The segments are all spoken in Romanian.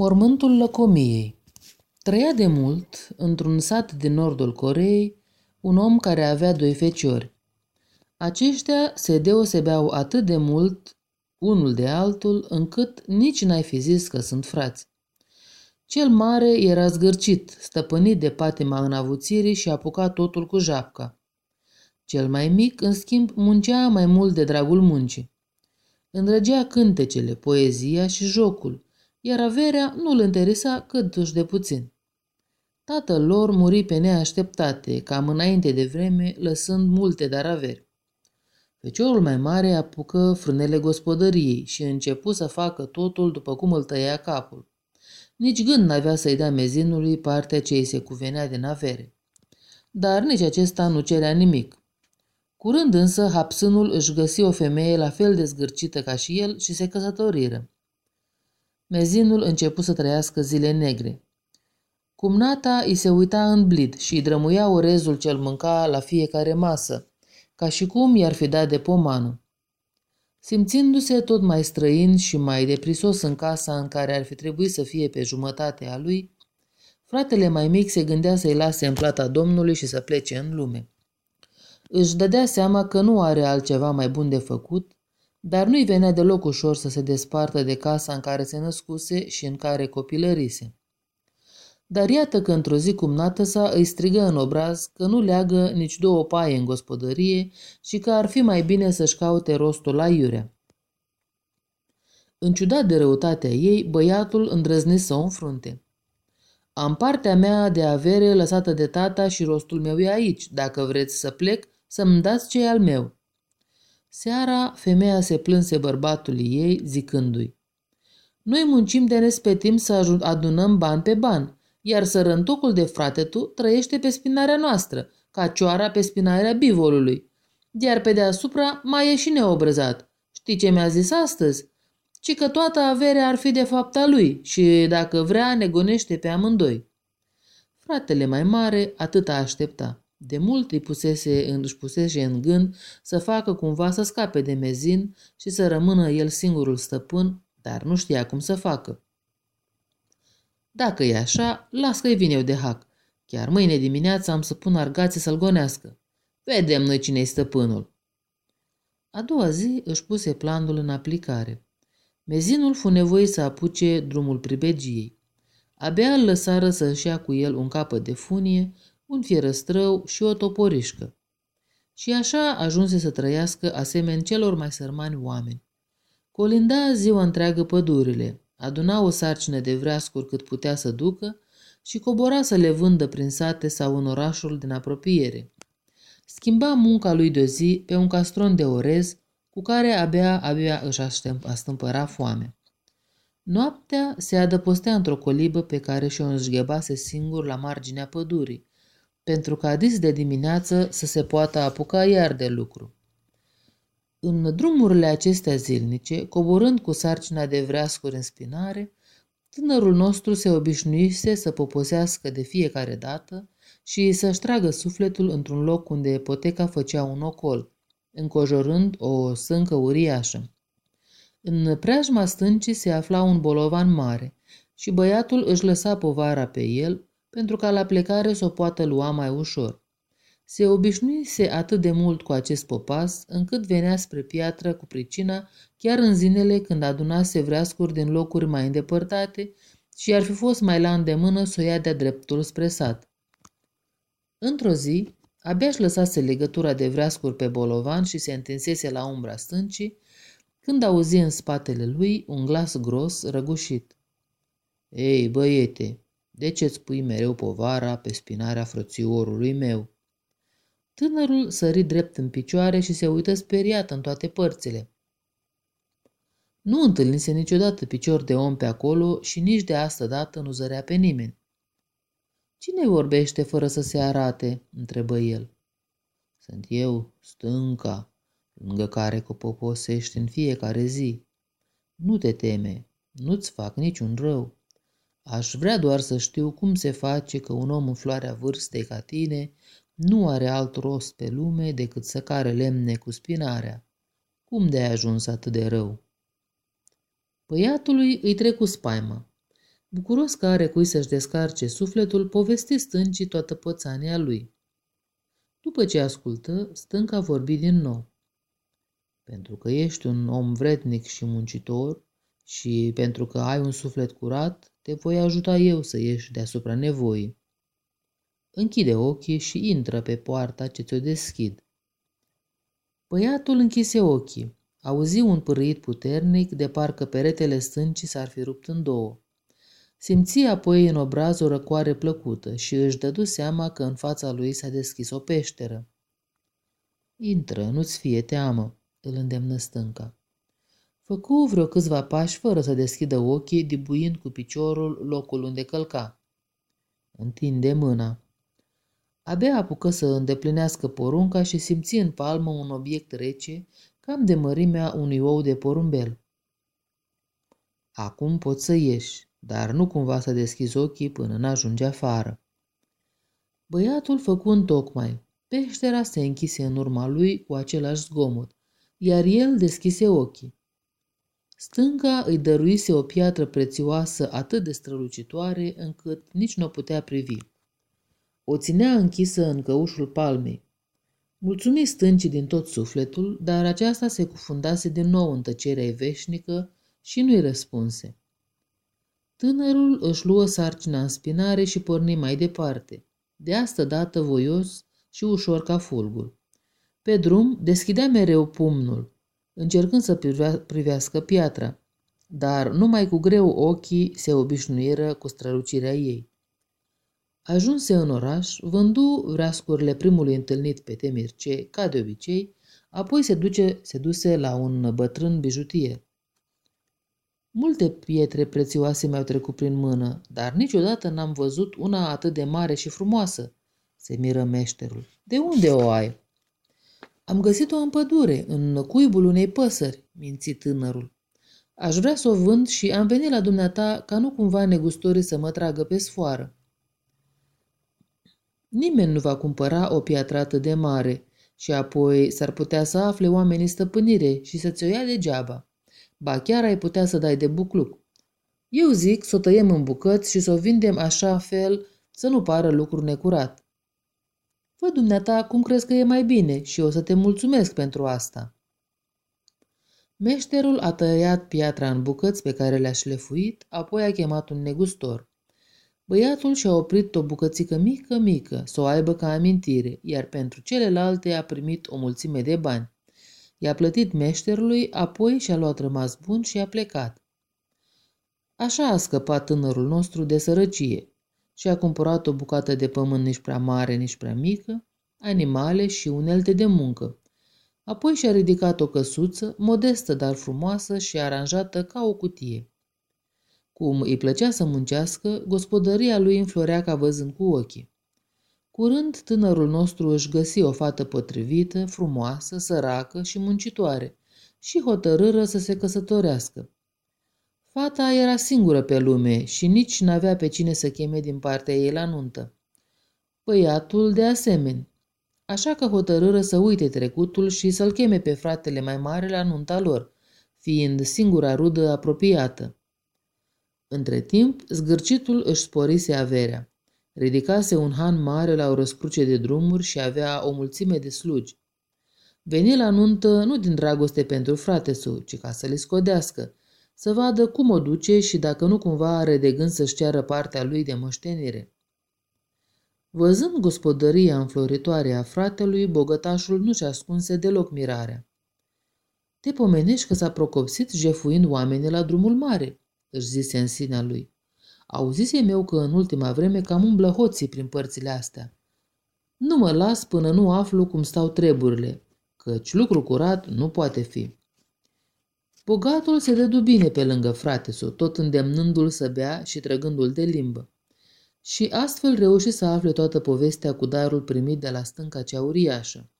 Mormântul lăcomiei Trăia de mult, într-un sat din nordul Coreei, un om care avea doi feciori. Aceștia se deosebeau atât de mult unul de altul, încât nici n-ai fi zis că sunt frați. Cel mare era zgârcit, stăpânit de patima înavuțirii și apuca totul cu japca. Cel mai mic, în schimb, muncea mai mult de dragul muncii. Îndrăgea cântecele, poezia și jocul, iar averea nu îl interesa cât de puțin. Tatăl lor muri pe neașteptate, cam înainte de vreme, lăsând multe dar averi. Feciorul mai mare apucă frânele gospodăriei și începu să facă totul după cum îl tăia capul. Nici gând n-avea să-i dea mezinului partea ce îi se cuvenea din avere. Dar nici acesta nu cerea nimic. Curând însă, hapsânul își găsi o femeie la fel de zgârcită ca și el și se căsătoriră. Mezinul începu să trăiască zile negre. Cumnata îi se uita în blid și îi drămuia orezul cel mânca la fiecare masă, ca și cum i-ar fi dat de pomană. Simțindu-se tot mai străin și mai deprisos în casa în care ar fi trebuit să fie pe jumătate a lui, fratele mai mic se gândea să-i lase în plata Domnului și să plece în lume. Își dădea seama că nu are altceva mai bun de făcut, dar nu-i venea deloc ușor să se despartă de casa în care se născuse și în care copilărise. Dar iată că într-o zi nată sa îi strigă în obraz că nu leagă nici două paie în gospodărie și că ar fi mai bine să-și caute rostul la iurea. În ciudat de răutatea ei, băiatul îndrăzni să o înfrunte. Am partea mea de avere lăsată de tata și rostul meu e aici. Dacă vreți să plec, să-mi dați ce al meu. Seara, femeia se plânse bărbatului ei, zicându-i. Noi muncim de respetim să adunăm bani pe bani iar sărăntucul de frate tu trăiește pe spinarea noastră, ca cioara pe spinarea bivolului. Iar pe deasupra mai e și neobrăzat. Știi ce mi-a zis astăzi? Ci că toată averea ar fi de fapt a lui și, dacă vrea, ne gonește pe amândoi. Fratele mai mare atâta aștepta. De mult îi pusese, își pusese în gând să facă cumva să scape de mezin și să rămână el singurul stăpân, dar nu știa cum să facă. Dacă e așa, las că-i vin eu de hac. Chiar mâine dimineața am să pun argații să-l gonească. Vedem noi cine-i stăpânul. A doua zi își puse planul în aplicare. Mezinul fu nevoit să apuce drumul pribegiei. Abia îl lăsară să-și ia cu el un capăt de funie, un fierăstrău și o toporișcă. Și așa ajunse să trăiască asemeni celor mai sărmani oameni. Colinda ziua întreagă pădurile, aduna o sarcină de vreascuri cât putea să ducă și cobora să le vândă prin sate sau în orașul din apropiere. Schimba munca lui de zi pe un castron de orez cu care abia abia își astâmpăra foame. Noaptea se adăpostea într-o colibă pe care și-o înșghebase singur la marginea pădurii, pentru ca dis de dimineață să se poată apuca iar de lucru. În drumurile acestea zilnice, coborând cu sarcina de vreascuri în spinare, tânărul nostru se obișnuise să poposească de fiecare dată și să-și tragă sufletul într-un loc unde poteca făcea un ocol, încojorând o sâncă uriașă. În preajma stâncii se afla un bolovan mare și băiatul își lăsa povara pe el pentru ca la plecare să o poată lua mai ușor. Se obișnuise atât de mult cu acest popas, încât venea spre piatră cu pricina chiar în zilele când adunase vreascuri din locuri mai îndepărtate și ar fi fost mai la îndemână să o ia de-a dreptul spre sat. Într-o zi, abia își lăsase legătura de vreascuri pe bolovan și se întinsese la umbra stâncii, când auzi în spatele lui un glas gros, răgușit. Ei, băiete, de ce-ți pui mereu povara pe spinarea frățiorului meu?" Tânărul sări drept în picioare și se uită speriat în toate părțile. Nu întâlnise niciodată picior de om pe acolo și nici de asta dată nu zărea pe nimeni. Cine vorbește fără să se arate?" întrebă el. Sunt eu, stânca, lângă care copoposești în fiecare zi. Nu te teme, nu-ți fac niciun rău. Aș vrea doar să știu cum se face că un om în floarea vârstei ca tine nu are alt rost pe lume decât să care lemne cu spinarea. Cum de-ai ajuns atât de rău? Băiatului îi trecu spaimă. Bucuros că are cui să-și descarce sufletul, povesti stâncii toată pățania lui. După ce ascultă, stânca vorbi din nou. Pentru că ești un om vrednic și muncitor și pentru că ai un suflet curat, te voi ajuta eu să ieși deasupra nevoii. Închide ochii și intră pe poarta ce ți-o deschid. Băiatul închise ochii. Auzi un pârâit puternic, de parcă peretele stâncii s-ar fi rupt în două. Simți apoi în obraz o răcoare plăcută și își dădu seama că în fața lui s-a deschis o peșteră. Intră, nu-ți fie teamă, îl îndemnă stânca. Făcu vreo câțiva pași fără să deschidă ochii, dibuind cu piciorul locul unde călca. Întinde mâna. Abia apucă să îndeplinească porunca și simți în palmă un obiect rece, cam de mărimea unui ou de porumbel. Acum poți să ieși, dar nu cumva să deschizi ochii până n-ajunge afară. Băiatul făcu în tocmai. Peștera se închise în urma lui cu același zgomot, iar el deschise ochii. Stânga îi dăruise o piatră prețioasă atât de strălucitoare încât nici nu o putea privi. O ținea închisă în căușul palmei. Mulțumi stâncii din tot sufletul, dar aceasta se cufundase din nou în tăcerea veșnică și nu-i răspunse. Tânărul își luă sarcina în spinare și porni mai departe, de asta dată voios și ușor ca fulgur. Pe drum deschidea mereu pumnul, încercând să privească piatra, dar numai cu greu ochii se obișnuiră cu strălucirea ei. Ajunse în oraș, vându vreascurile primului întâlnit pe Temirce, ca de obicei, apoi se, duce, se duse la un bătrân bijutier. Multe pietre prețioase mi-au trecut prin mână, dar niciodată n-am văzut una atât de mare și frumoasă, se miră meșterul. De unde o ai? Am găsit-o în pădure, în cuibul unei păsări, minți tânărul. Aș vrea să o vând și am venit la dumneata ca nu cumva negustorii să mă tragă pe sfoară. Nimeni nu va cumpăra o piatră atât de mare și apoi s-ar putea să afle oamenii stăpânire și să ți-o ia degeaba. Ba chiar ai putea să dai de bucluc. Eu zic să o tăiem în bucăți și să o vindem așa fel să nu pară lucru necurat. Fă dumneata cum crezi că e mai bine și o să te mulțumesc pentru asta. Meșterul a tăiat piatra în bucăți pe care le-a șlefuit, apoi a chemat un negustor. Băiatul și-a oprit o bucățică mică, mică, să o aibă ca amintire, iar pentru celelalte a primit o mulțime de bani. I-a plătit meșterului, apoi și-a luat rămas bun și a plecat. Așa a scăpat tânărul nostru de sărăcie și a cumpărat o bucată de pământ nici prea mare, nici prea mică, animale și unelte de muncă. Apoi și-a ridicat o căsuță, modestă dar frumoasă și aranjată ca o cutie. Cum îi plăcea să muncească, gospodăria lui înflorea ca văzând cu ochii. Curând, tânărul nostru își găsi o fată potrivită, frumoasă, săracă și muncitoare și hotărâră să se căsătorească. Fata era singură pe lume și nici n-avea pe cine să cheme din partea ei la nuntă. Băiatul de asemenea. Așa că hotărâră să uite trecutul și să-l cheme pe fratele mai mare la nunta lor, fiind singura rudă apropiată. Între timp, zgârcitul își sporise averea. Ridicase un han mare la o răscruce de drumuri și avea o mulțime de slugi. Veni la nuntă nu din dragoste pentru frate său, ci ca să le scodească, să vadă cum o duce și dacă nu cumva are de gând să-și ceară partea lui de moștenire. Văzând gospodăria înfloritoare a fratelui, bogătașul nu-și ascunse deloc mirarea. Te pomenești că s-a procopsit jefuind oamenii la drumul mare, își zise în sinea lui. Auzise meu că în ultima vreme cam umblă hoții prin părțile astea. Nu mă las până nu aflu cum stau treburile, căci lucru curat nu poate fi. Bogatul se dădu bine pe lângă frate său, tot îndemnându-l să bea și trăgându-l de limbă. Și astfel reuși să afle toată povestea cu darul primit de la stânca cea uriașă.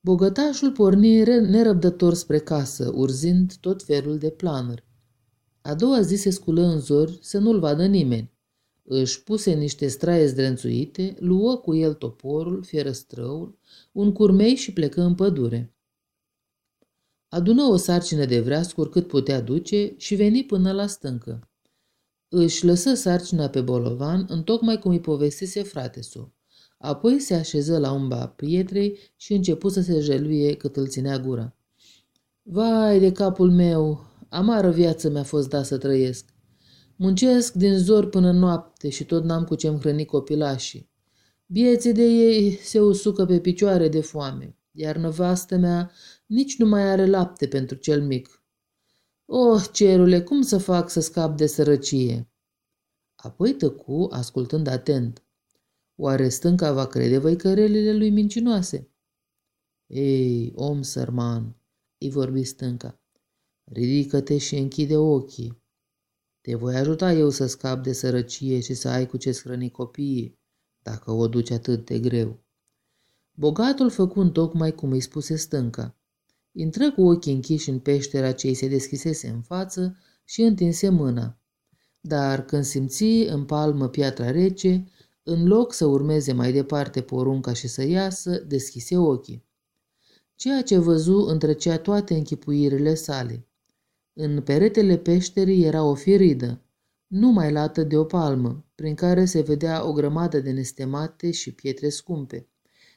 Bogătașul porni nerăbdător spre casă, urzind tot felul de planuri. A doua zi se sculă în zori să nu-l vadă nimeni. Își puse niște straie zdrențuite, luă cu el toporul, fierăstrăul, un curmei și plecă în pădure. Adună o sarcină de vreascuri cât putea duce și veni până la stâncă. Își lăsă sarcina pe bolovan, întocmai cum îi povestise fratesul. Apoi se așeză la umba pietrei și începu să se jeluie cât îl ținea gura. Vai de capul meu, amară viață mi-a fost dat să trăiesc. Muncesc din zor până noapte și tot n-am cu ce-mi hrăni copilașii. Bieții de ei se usucă pe picioare de foame, iar năvastă mea nici nu mai are lapte pentru cel mic. Oh, cerule, cum să fac să scap de sărăcie? Apoi tăcu, ascultând atent. Oare stânca va crede văicărelile lui mincinoase? Ei, om sărman, îi vorbi stânca, ridică-te și închide ochii. Te voi ajuta eu să scap de sărăcie și să ai cu ce scrăni copiii, dacă o duci atât de greu. Bogatul făcu tocmai cum îi spuse stânca. Intră cu ochii închiși în peștera ce îi se deschisese în față și întinse mâna. Dar când simți în palmă piatra rece, în loc să urmeze mai departe porunca și să iasă, deschise ochii. Ceea ce văzu întrecea toate închipuirile sale. În peretele peșterii era o firidă, nu mai lată de o palmă, prin care se vedea o grămadă de nestemate și pietre scumpe,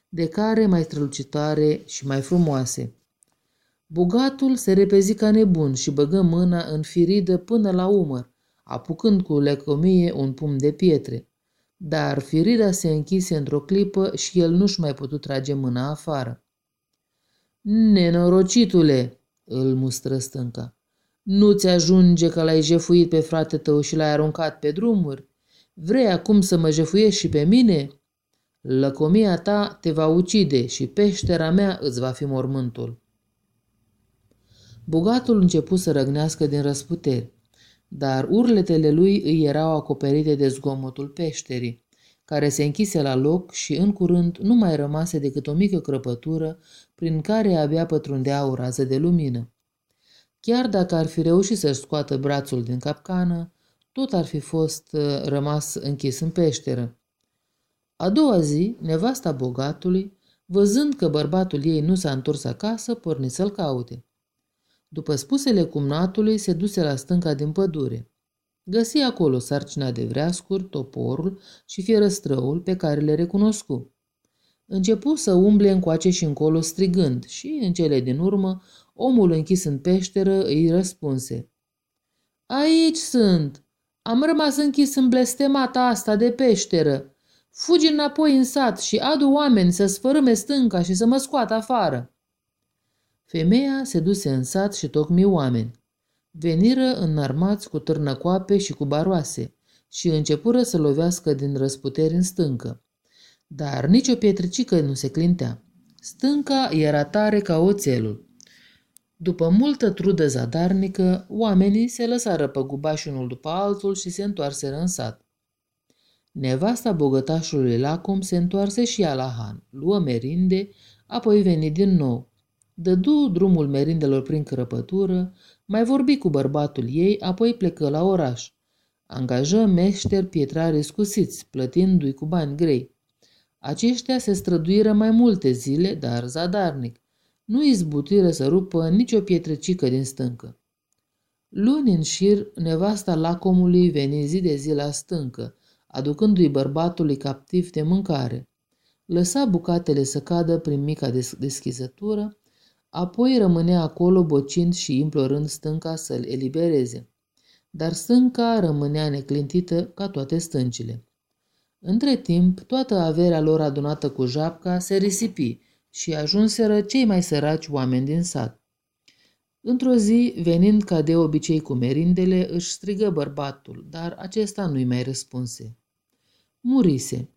de care mai strălucitoare și mai frumoase. Bogatul se repezi ca nebun și băgă mâna în firidă până la umăr, apucând cu lecomie un pumn de pietre. Dar firida se închise într-o clipă și el nu-și mai putut trage mâna afară. Nenorocitule, îl mustră stânca, nu-ți ajunge că l-ai jefuit pe frate tău și l-ai aruncat pe drumuri? Vrei acum să mă jefuiești și pe mine? Lăcomia ta te va ucide și peștera mea îți va fi mormântul. Bogatul început să răgnească din răsputeri, dar urletele lui îi erau acoperite de zgomotul peșterii, care se închise la loc și în curând nu mai rămase decât o mică crăpătură prin care abia pătrundea o rază de lumină. Chiar dacă ar fi reușit să-și scoată brațul din capcană, tot ar fi fost uh, rămas închis în peșteră. A doua zi, nevasta bogatului, văzând că bărbatul ei nu s-a întors acasă, porni să-l caute. După spusele cumnatului, se duse la stânca din pădure. Găsi acolo sarcina de vreascuri, toporul și fierăstrăul pe care le recunoscu. Începu să umble încoace și încolo strigând și, în cele din urmă, omul închis în peșteră îi răspunse. Aici sunt! Am rămas închis în blestemata asta de peșteră. Fugi înapoi în sat și adu oameni să sfărâme stânca și să mă scoată afară. Femeia se duse în sat și tocmi oameni. Veniră înarmați cu târnăcoape și cu baroase și începură să lovească din răsputeri în stâncă. Dar nicio pietricică nu se clintea. Stânca era tare ca oțelul. După multă trudă zadarnică, oamenii se lăsară păgubași unul după altul și se întoarseră în sat. Nevasta bogătașului Lacom se întoarse și ea la Han, luă merinde, apoi veni din nou. Dădu drumul merindelor prin crăpătură, mai vorbi cu bărbatul ei, apoi plecă la oraș. Angajă meșteri pietrari scusiți, plătindu-i cu bani grei. Aceștia se străduiră mai multe zile, dar zadarnic. Nu izbutiră să rupă nicio pietrecică din stâncă. Luni în șir, nevasta lacomului veni zi de zi la stâncă, aducându-i bărbatului captiv de mâncare. Lăsa bucatele să cadă prin mica deschizătură, apoi rămânea acolo bocind și implorând stânca să-l elibereze. Dar stânca rămânea neclintită ca toate stâncile. Între timp, toată averea lor adunată cu japca se risipi și ajunseră cei mai săraci oameni din sat. Într-o zi, venind ca de obicei cu merindele, își strigă bărbatul, dar acesta nu-i mai răspunse. Murise.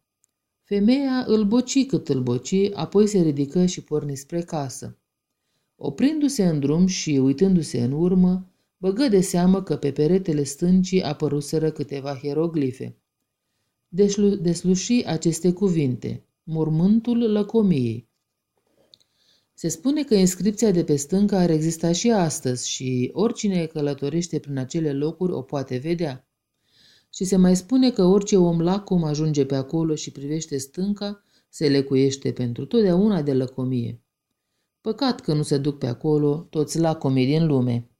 Femeia îl boci cât îl boci, apoi se ridică și porni spre casă. Oprindu-se în drum și uitându-se în urmă, băgă de seamă că pe peretele stâncii apăruseră câteva hieroglife. Deslu- desluși aceste cuvinte, mormântul lăcomiei. Se spune că inscripția de pe stâncă ar exista și astăzi și oricine călătorește prin acele locuri o poate vedea. Și se mai spune că orice om lacom ajunge pe acolo și privește stânca, se lecuiește pentru totdeauna de lăcomie. Păcat că nu se duc pe acolo toți lacomii din lume.